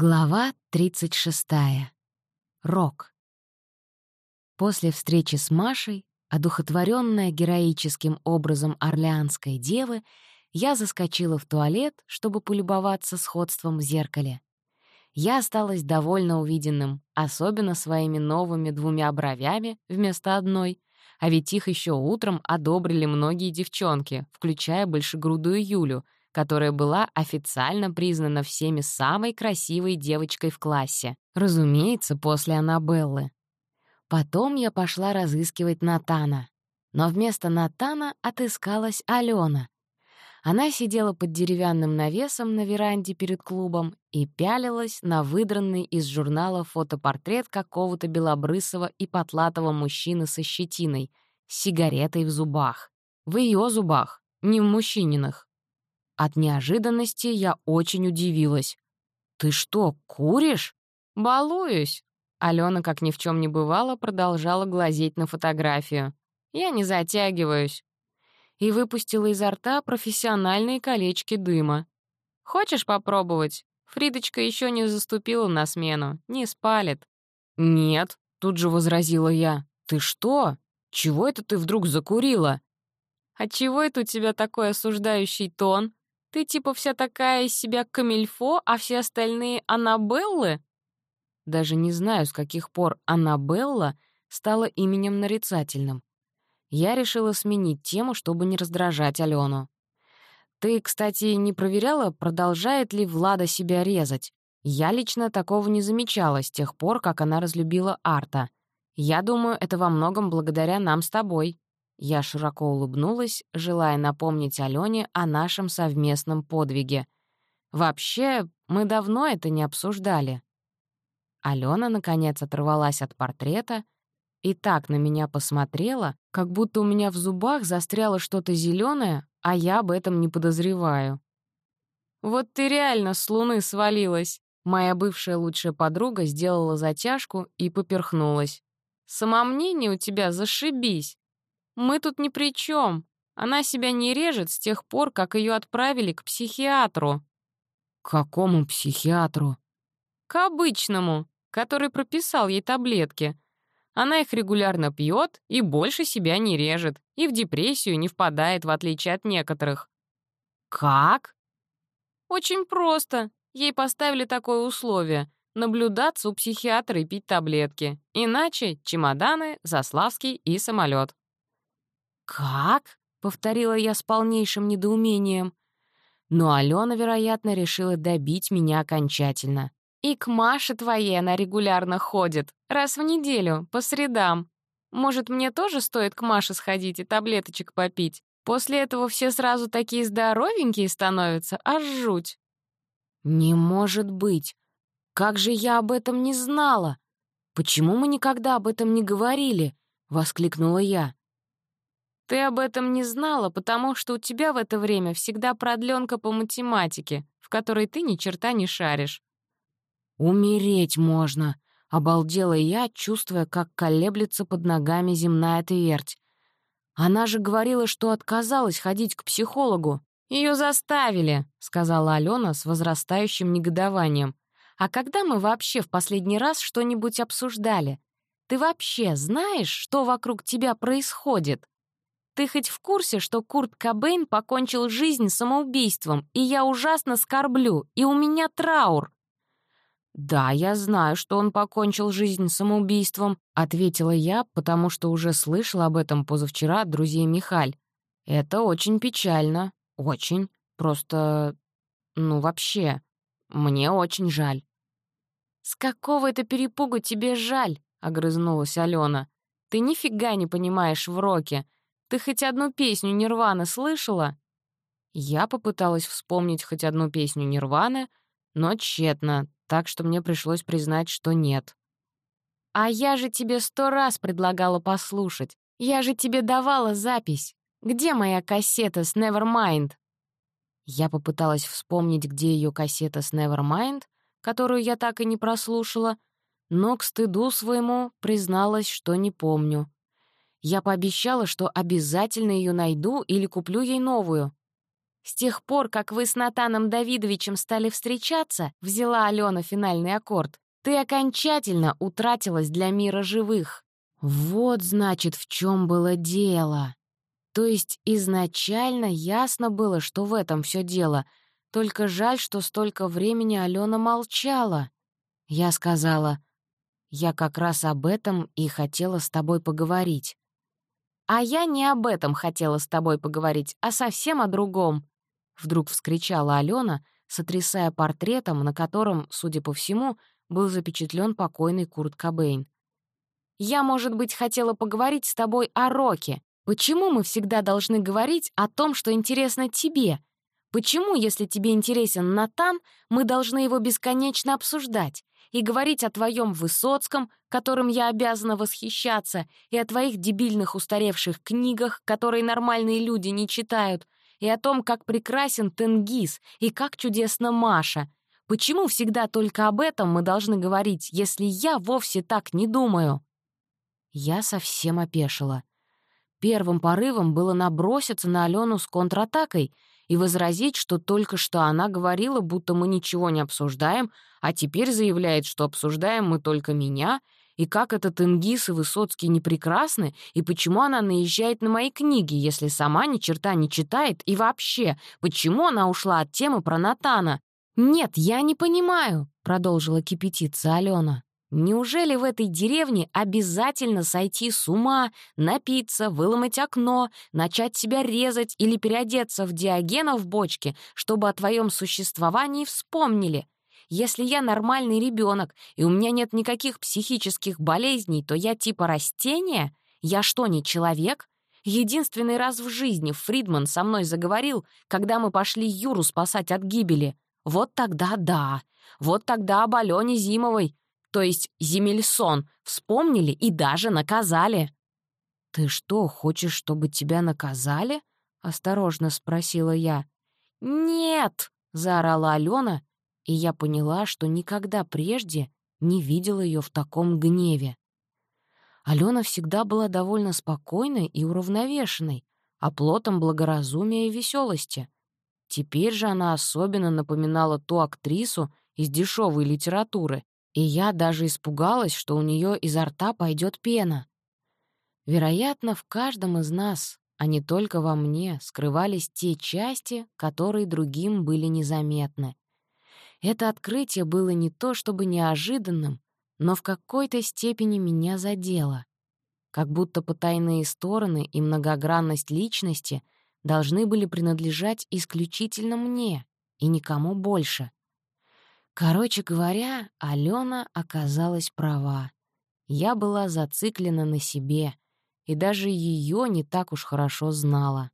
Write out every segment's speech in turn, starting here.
Глава 36. Рок. После встречи с Машей, одухотворенная героическим образом орлеанской девы, я заскочила в туалет, чтобы полюбоваться сходством в зеркале. Я осталась довольно увиденным, особенно своими новыми двумя бровями вместо одной, а ведь их еще утром одобрили многие девчонки, включая большегрудую Юлю — которая была официально признана всеми самой красивой девочкой в классе. Разумеется, после Аннабеллы. Потом я пошла разыскивать Натана. Но вместо Натана отыскалась Алена. Она сидела под деревянным навесом на веранде перед клубом и пялилась на выдранный из журнала фотопортрет какого-то белобрысого и потлатого мужчины со щетиной, с сигаретой в зубах. В ее зубах, не в мужчининых. От неожиданности я очень удивилась. «Ты что, куришь?» «Балуюсь!» Алена, как ни в чем не бывало, продолжала глазеть на фотографию. «Я не затягиваюсь». И выпустила изо рта профессиональные колечки дыма. «Хочешь попробовать? Фридочка еще не заступила на смену, не спалит». «Нет», — тут же возразила я. «Ты что? Чего это ты вдруг закурила?» «А чего это у тебя такой осуждающий тон?» Ты типа вся такая из себя камильфо, а все остальные Аннабеллы? Даже не знаю, с каких пор Аннабелла стала именем нарицательным. Я решила сменить тему, чтобы не раздражать Алену. Ты, кстати, не проверяла, продолжает ли Влада себя резать? Я лично такого не замечала с тех пор, как она разлюбила Арта. Я думаю, это во многом благодаря нам с тобой. Я широко улыбнулась, желая напомнить Алене о нашем совместном подвиге. Вообще, мы давно это не обсуждали. Алена, наконец, оторвалась от портрета и так на меня посмотрела, как будто у меня в зубах застряло что-то зеленое, а я об этом не подозреваю. «Вот ты реально с луны свалилась!» Моя бывшая лучшая подруга сделала затяжку и поперхнулась. «Самомнение у тебя зашибись!» Мы тут ни при чем. Она себя не режет с тех пор, как ее отправили к психиатру». «К какому психиатру?» «К обычному, который прописал ей таблетки. Она их регулярно пьет и больше себя не режет, и в депрессию не впадает, в отличие от некоторых». «Как?» «Очень просто. Ей поставили такое условие — наблюдаться у психиатра и пить таблетки. Иначе чемоданы, Заславский и самолет. «Как?» — повторила я с полнейшим недоумением. Но Алена, вероятно, решила добить меня окончательно. «И к Маше твоей она регулярно ходит, раз в неделю, по средам. Может, мне тоже стоит к Маше сходить и таблеточек попить? После этого все сразу такие здоровенькие становятся, аж жуть». «Не может быть! Как же я об этом не знала? Почему мы никогда об этом не говорили?» — воскликнула я. Ты об этом не знала, потому что у тебя в это время всегда продленка по математике, в которой ты ни черта не шаришь. «Умереть можно», — обалдела я, чувствуя, как колеблется под ногами земная твердь. «Она же говорила, что отказалась ходить к психологу». Ее заставили», — сказала Алена с возрастающим негодованием. «А когда мы вообще в последний раз что-нибудь обсуждали? Ты вообще знаешь, что вокруг тебя происходит?» Ты хоть в курсе, что Курт Кобейн покончил жизнь самоубийством, и я ужасно скорблю, и у меня траур?» «Да, я знаю, что он покончил жизнь самоубийством», — ответила я, потому что уже слышала об этом позавчера от друзей Михаль. «Это очень печально. Очень. Просто... Ну, вообще. Мне очень жаль». «С какого это перепугу тебе жаль?» — огрызнулась Алена. «Ты нифига не понимаешь в роке. Ты хоть одну песню Нирваны слышала?» Я попыталась вспомнить хоть одну песню Нирваны, но тщетно, так что мне пришлось признать, что нет. «А я же тебе сто раз предлагала послушать. Я же тебе давала запись. Где моя кассета с Nevermind?» Я попыталась вспомнить, где ее кассета с Nevermind, которую я так и не прослушала, но к стыду своему призналась, что не помню. Я пообещала, что обязательно ее найду или куплю ей новую. С тех пор, как вы с Натаном Давидовичем стали встречаться, взяла Алена финальный аккорд, ты окончательно утратилась для мира живых. Вот, значит, в чем было дело. То есть изначально ясно было, что в этом все дело. Только жаль, что столько времени Алена молчала. Я сказала, я как раз об этом и хотела с тобой поговорить. А я не об этом хотела с тобой поговорить, а совсем о другом. Вдруг вскричала Алена, сотрясая портретом, на котором, судя по всему, был запечатлен покойный Курт Кобейн. «Я, может быть, хотела поговорить с тобой о Роке. Почему мы всегда должны говорить о том, что интересно тебе? Почему, если тебе интересен Натан, мы должны его бесконечно обсуждать и говорить о твоем Высоцком, которым я обязана восхищаться, и о твоих дебильных устаревших книгах, которые нормальные люди не читают, и о том, как прекрасен Тенгиз и как чудесна Маша. Почему всегда только об этом мы должны говорить, если я вовсе так не думаю?» Я совсем опешила. Первым порывом было наброситься на Алену с контратакой и возразить, что только что она говорила, будто мы ничего не обсуждаем, а теперь заявляет, что обсуждаем мы только меня — и как этот Ингис и Высоцкий не прекрасны, и почему она наезжает на мои книги, если сама ни черта не читает, и вообще, почему она ушла от темы про Натана? «Нет, я не понимаю», — продолжила кипятиться Алена. «Неужели в этой деревне обязательно сойти с ума, напиться, выломать окно, начать себя резать или переодеться в Диогена в бочке, чтобы о твоем существовании вспомнили? Если я нормальный ребенок и у меня нет никаких психических болезней, то я типа растения? Я что, не человек? Единственный раз в жизни Фридман со мной заговорил, когда мы пошли Юру спасать от гибели. Вот тогда да. Вот тогда об Алене Зимовой, то есть Зимельсон, вспомнили и даже наказали. «Ты что, хочешь, чтобы тебя наказали?» — осторожно спросила я. «Нет!» — заорала Алена и я поняла, что никогда прежде не видела ее в таком гневе. Алена всегда была довольно спокойной и уравновешенной, оплотом благоразумия и веселости. Теперь же она особенно напоминала ту актрису из дешевой литературы, и я даже испугалась, что у нее изо рта пойдет пена. Вероятно, в каждом из нас, а не только во мне, скрывались те части, которые другим были незаметны. Это открытие было не то чтобы неожиданным, но в какой-то степени меня задело. Как будто потайные стороны и многогранность личности должны были принадлежать исключительно мне и никому больше. Короче говоря, Алена оказалась права. Я была зациклена на себе, и даже ее не так уж хорошо знала.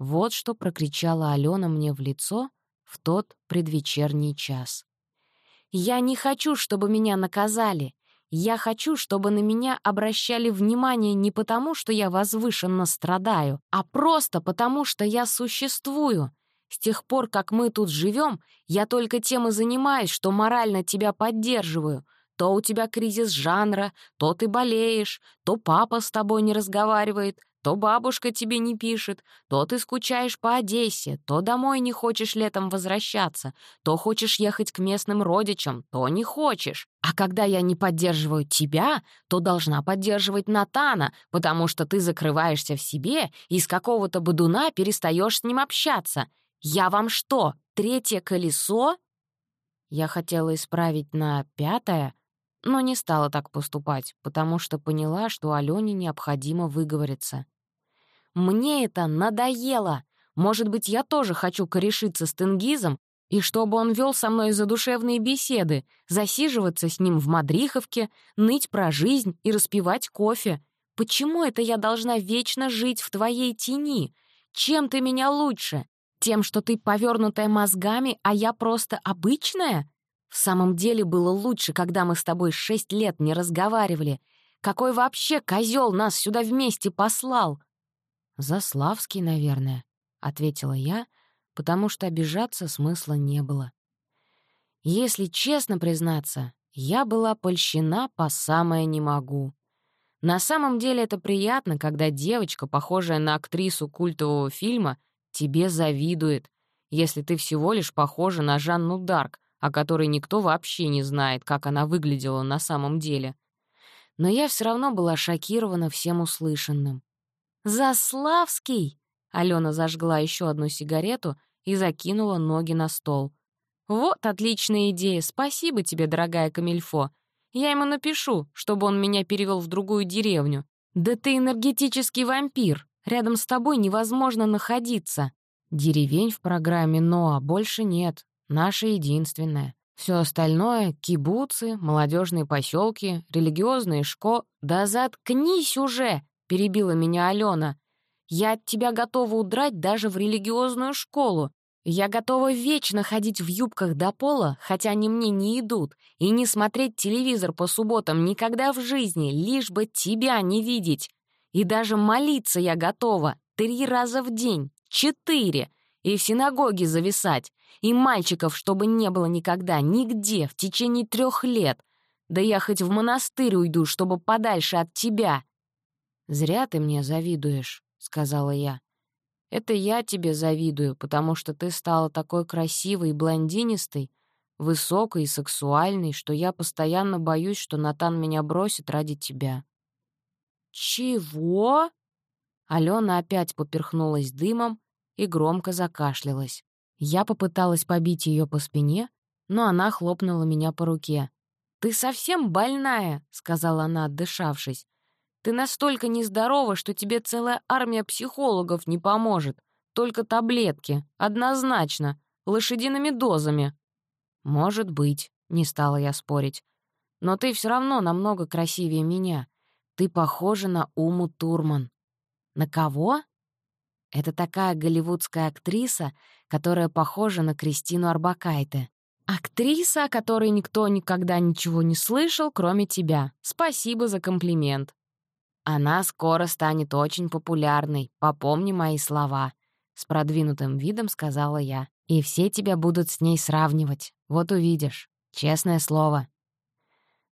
Вот что прокричала Алена мне в лицо — в тот предвечерний час. «Я не хочу, чтобы меня наказали. Я хочу, чтобы на меня обращали внимание не потому, что я возвышенно страдаю, а просто потому, что я существую. С тех пор, как мы тут живем, я только тем и занимаюсь, что морально тебя поддерживаю. То у тебя кризис жанра, то ты болеешь, то папа с тобой не разговаривает, то бабушка тебе не пишет, то ты скучаешь по Одессе, то домой не хочешь летом возвращаться, то хочешь ехать к местным родичам, то не хочешь. А когда я не поддерживаю тебя, то должна поддерживать Натана, потому что ты закрываешься в себе и с какого-то бодуна перестаешь с ним общаться. Я вам что, третье колесо? Я хотела исправить на пятое, но не стала так поступать, потому что поняла, что Алёне необходимо выговориться. Мне это надоело. Может быть, я тоже хочу корешиться с Тенгизом, и чтобы он вел со мной задушевные беседы, засиживаться с ним в Мадриховке, ныть про жизнь и распивать кофе. Почему это я должна вечно жить в твоей тени? Чем ты меня лучше? Тем, что ты повернутая мозгами, а я просто обычная? В самом деле было лучше, когда мы с тобой шесть лет не разговаривали. Какой вообще козел нас сюда вместе послал? «Заславский, наверное», — ответила я, потому что обижаться смысла не было. Если честно признаться, я была польщена по самое не могу. На самом деле это приятно, когда девочка, похожая на актрису культового фильма, тебе завидует, если ты всего лишь похожа на Жанну Дарк, о которой никто вообще не знает, как она выглядела на самом деле. Но я все равно была шокирована всем услышанным. «Заславский!» — Алена зажгла еще одну сигарету и закинула ноги на стол. «Вот отличная идея, спасибо тебе, дорогая Камильфо. Я ему напишу, чтобы он меня перевел в другую деревню. Да ты энергетический вампир, рядом с тобой невозможно находиться. Деревень в программе «Ноа» больше нет, наша единственная. Все остальное — кибуцы, молодежные поселки, религиозные шко... «Да заткнись уже!» — перебила меня Алена. «Я от тебя готова удрать даже в религиозную школу. Я готова вечно ходить в юбках до пола, хотя они мне не идут, и не смотреть телевизор по субботам никогда в жизни, лишь бы тебя не видеть. И даже молиться я готова три раза в день, четыре, и в синагоге зависать, и мальчиков, чтобы не было никогда, нигде, в течение трех лет. Да я хоть в монастырь уйду, чтобы подальше от тебя. «Зря ты мне завидуешь», — сказала я. Это я тебе завидую, потому что ты стала такой красивой и блондинистой, высокой и сексуальной, что я постоянно боюсь, что Натан меня бросит ради тебя». «Чего?» Алена опять поперхнулась дымом и громко закашлялась. Я попыталась побить ее по спине, но она хлопнула меня по руке. «Ты совсем больная», — сказала она, отдышавшись. Ты настолько нездорова, что тебе целая армия психологов не поможет. Только таблетки. Однозначно. Лошадиными дозами. Может быть, не стала я спорить. Но ты все равно намного красивее меня. Ты похожа на Уму Турман. На кого? Это такая голливудская актриса, которая похожа на Кристину Арбакайте. Актриса, о которой никто никогда ничего не слышал, кроме тебя. Спасибо за комплимент. Она скоро станет очень популярной, попомни мои слова», — с продвинутым видом сказала я. «И все тебя будут с ней сравнивать. Вот увидишь. Честное слово».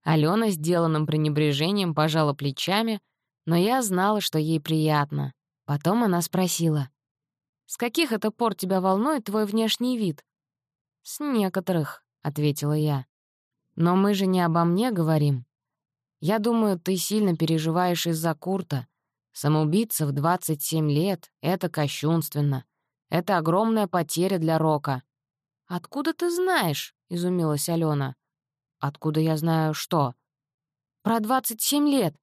Алена сделанным пренебрежением пожала плечами, но я знала, что ей приятно. Потом она спросила. «С каких это пор тебя волнует твой внешний вид?» «С некоторых», — ответила я. «Но мы же не обо мне говорим. Я думаю, ты сильно переживаешь из-за Курта. Самоубийца в 27 лет — это кощунственно. Это огромная потеря для Рока». «Откуда ты знаешь?» — изумилась Алена. «Откуда я знаю что?» «Про 27 лет.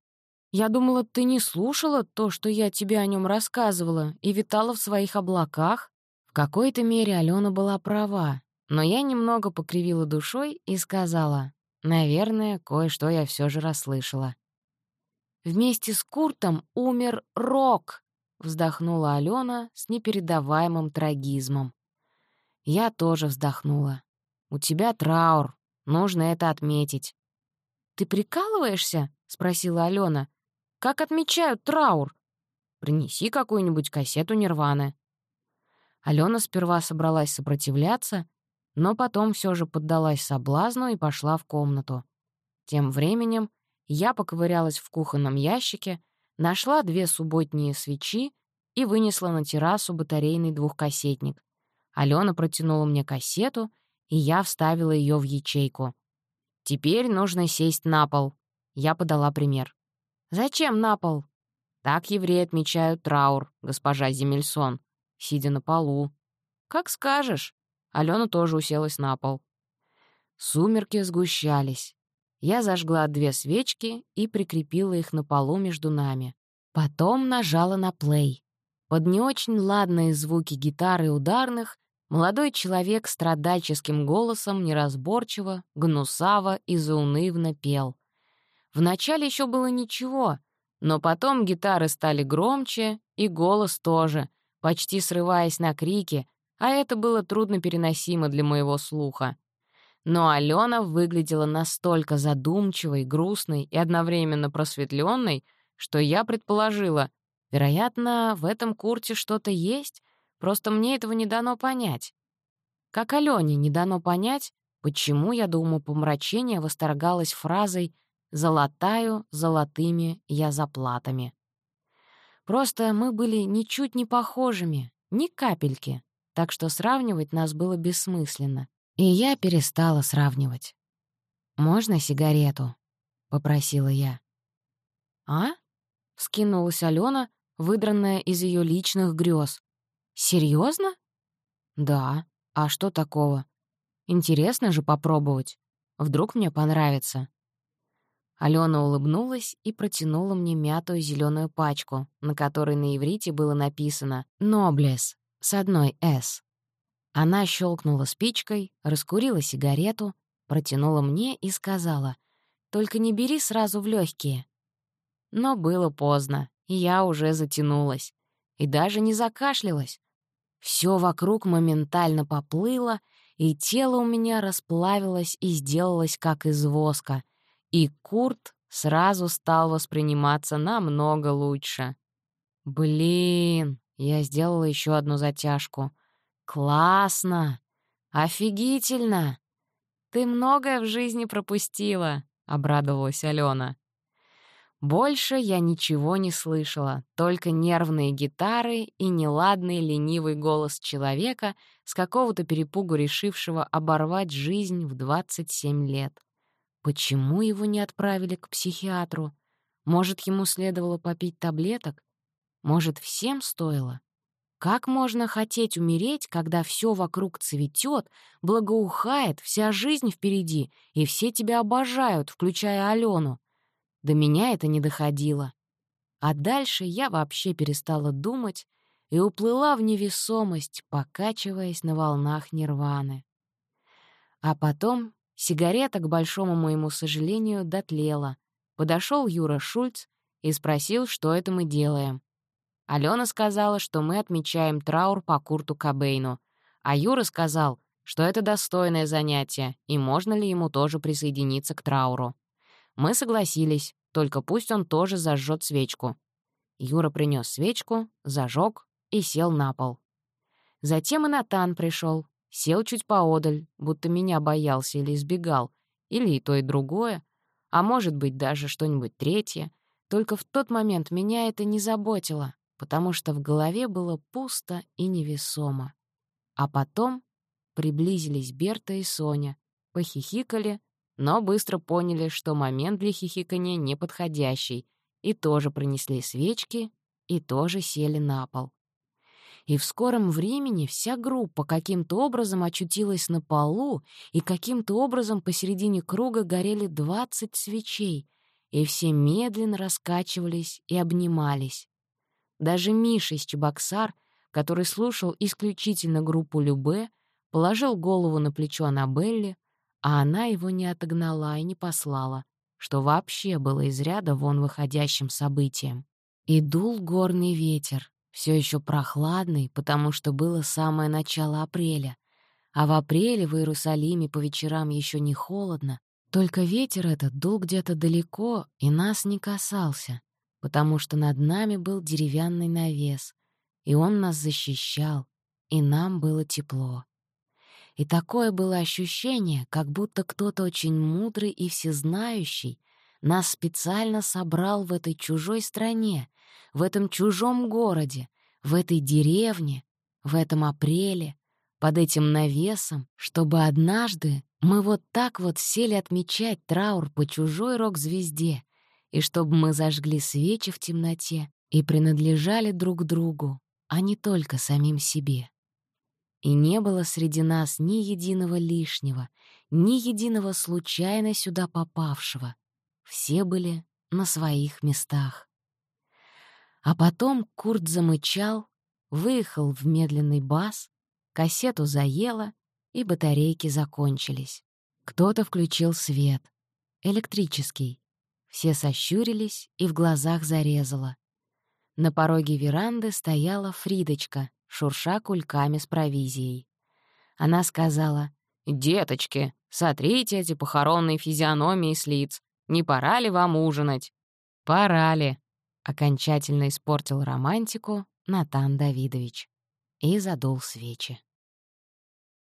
Я думала, ты не слушала то, что я тебе о нем рассказывала, и витала в своих облаках». В какой-то мере Алена была права, но я немного покривила душой и сказала, Наверное, кое-что я все же расслышала. «Вместе с Куртом умер Рок», — вздохнула Алена с непередаваемым трагизмом. Я тоже вздохнула. «У тебя траур, нужно это отметить». «Ты прикалываешься?» — спросила Алена. «Как отмечают траур?» «Принеси какую-нибудь кассету Нирваны». Алена сперва собралась сопротивляться, но потом все же поддалась соблазну и пошла в комнату. Тем временем я поковырялась в кухонном ящике, нашла две субботние свечи и вынесла на террасу батарейный двухкассетник. Алена протянула мне кассету, и я вставила ее в ячейку. «Теперь нужно сесть на пол». Я подала пример. «Зачем на пол?» «Так евреи отмечают траур, госпожа Земельсон, сидя на полу». «Как скажешь». Алена тоже уселась на пол. Сумерки сгущались. Я зажгла две свечки и прикрепила их на полу между нами. Потом нажала на плей. Под не очень ладные звуки гитары и ударных молодой человек страдальческим голосом неразборчиво, гнусаво и заунывно пел. Вначале еще было ничего, но потом гитары стали громче, и голос тоже, почти срываясь на крики, а это было трудно переносимо для моего слуха. Но Алена выглядела настолько задумчивой, грустной и одновременно просветленной, что я предположила, вероятно, в этом курте что-то есть, просто мне этого не дано понять. Как Алене не дано понять, почему я до умопомрачения восторгалась фразой «золотаю золотыми я заплатами». Просто мы были ничуть не похожими, Ни капельки, так что сравнивать нас было бессмысленно. И я перестала сравнивать. «Можно сигарету?» — попросила я. «А?» — вскинулась Алена, выдранная из ее личных грез. Серьезно? «Да. А что такого? Интересно же попробовать. Вдруг мне понравится». Алена улыбнулась и протянула мне мятую зеленую пачку, на которой на иврите было написано «Ноблес» с одной «С». Она щелкнула спичкой, раскурила сигарету, протянула мне и сказала «Только не бери сразу в легкие. Но было поздно, и я уже затянулась. И даже не закашлялась. Все вокруг моментально поплыло, и тело у меня расплавилось и сделалось как из воска, и Курт сразу стал восприниматься намного лучше. Блин, я сделала еще одну затяжку. Классно! Офигительно! Ты многое в жизни пропустила, — обрадовалась Алена. Больше я ничего не слышала, только нервные гитары и неладный ленивый голос человека, с какого-то перепугу решившего оборвать жизнь в 27 лет. Почему его не отправили к психиатру? Может, ему следовало попить таблеток? Может, всем стоило? Как можно хотеть умереть, когда все вокруг цветет, благоухает, вся жизнь впереди, и все тебя обожают, включая Алену? До меня это не доходило. А дальше я вообще перестала думать и уплыла в невесомость, покачиваясь на волнах нирваны. А потом сигарета, к большому моему сожалению, дотлела. Подошел Юра Шульц и спросил, что это мы делаем. Алена сказала, что мы отмечаем траур по Курту Кобейну, а Юра сказал, что это достойное занятие, и можно ли ему тоже присоединиться к трауру. Мы согласились, только пусть он тоже зажжет свечку. Юра принес свечку, зажег и сел на пол. Затем и Натан пришел, сел чуть поодаль, будто меня боялся или избегал, или и то, и другое, а может быть, даже что-нибудь третье. Только в тот момент меня это не заботило, потому что в голове было пусто и невесомо. А потом приблизились Берта и Соня, похихикали, но быстро поняли, что момент для хихикания неподходящий, и тоже принесли свечки, и тоже сели на пол. И в скором времени вся группа каким-то образом очутилась на полу, и каким-то образом посередине круга горели двадцать свечей, и все медленно раскачивались и обнимались. Даже Миша из Чебоксар, который слушал исключительно группу Любе, положил голову на плечо Аннабелли, а она его не отогнала и не послала, что вообще было из ряда вон выходящим событием. И дул горный ветер, все еще прохладный, потому что было самое начало апреля, а в апреле в Иерусалиме по вечерам еще не холодно, только ветер этот дул где-то далеко и нас не касался, потому что над нами был деревянный навес, и он нас защищал, и нам было тепло. И такое было ощущение, как будто кто-то очень мудрый и всезнающий нас специально собрал в этой чужой стране, в этом чужом городе, в этой деревне, в этом апреле, под этим навесом, чтобы однажды мы вот так вот сели отмечать траур по чужой рок-звезде, и чтобы мы зажгли свечи в темноте и принадлежали друг другу, а не только самим себе. И не было среди нас ни единого лишнего, ни единого случайно сюда попавшего. Все были на своих местах. А потом Курт замычал, выехал в медленный бас, кассету заело, и батарейки закончились. Кто-то включил свет. Электрический. Все сощурились и в глазах зарезало. На пороге веранды стояла Фридочка, шурша кульками с провизией. Она сказала, «Деточки, сотрите эти похоронные физиономии с лиц. Не пора ли вам ужинать?» «Пора ли», — окончательно испортил романтику Натан Давидович и задул свечи.